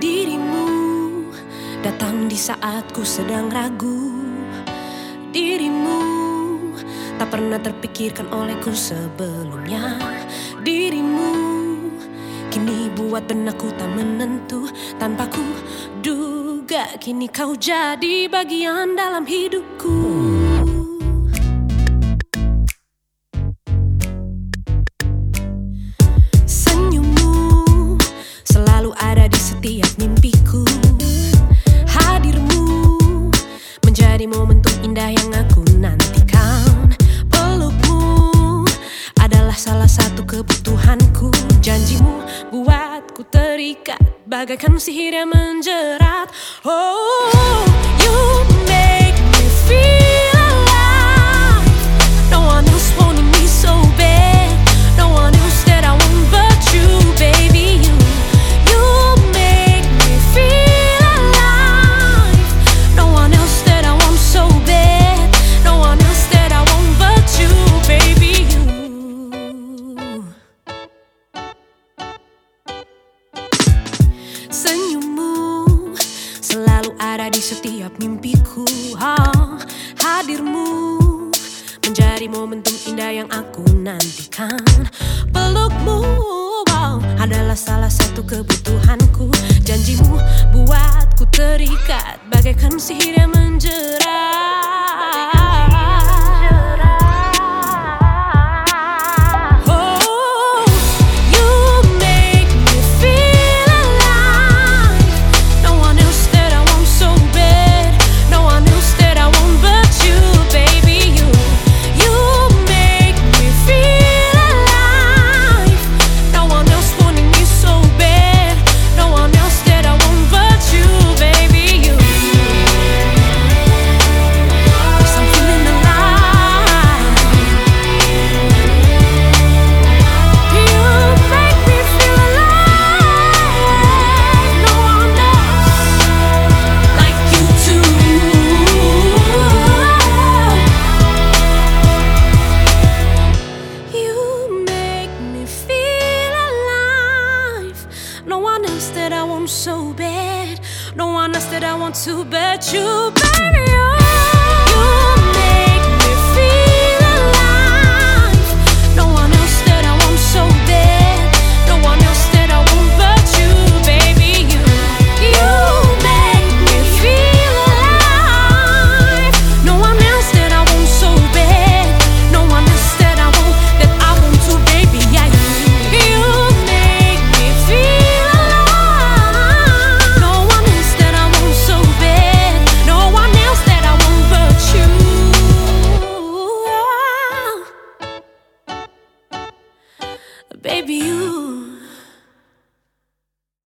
Dirimu datang di saat ku sedang ragu. Dirimu tak pernah terpikirkan olehku sebelumnya. Dirimu kini buat benakku tak menentu. Tanpa ku duga kini kau jadi bagian dalam hidupku. dari momentum indah yang aku nantikan. Pelukmu adalah salah satu kebutuhanku. Janjimu buatku terikat bagaikan sihir yang menjerat. Oh, you di setiap mimpiku. Oh, Hadirmu menjadi momentum indah yang aku nantikan. Pelukmu wow, adalah salah satu kebutuhanku. Janjimu buatku terikat bagaikan sihir yang menjerat. so bad. No one else that I want to, but you better. Baby, you.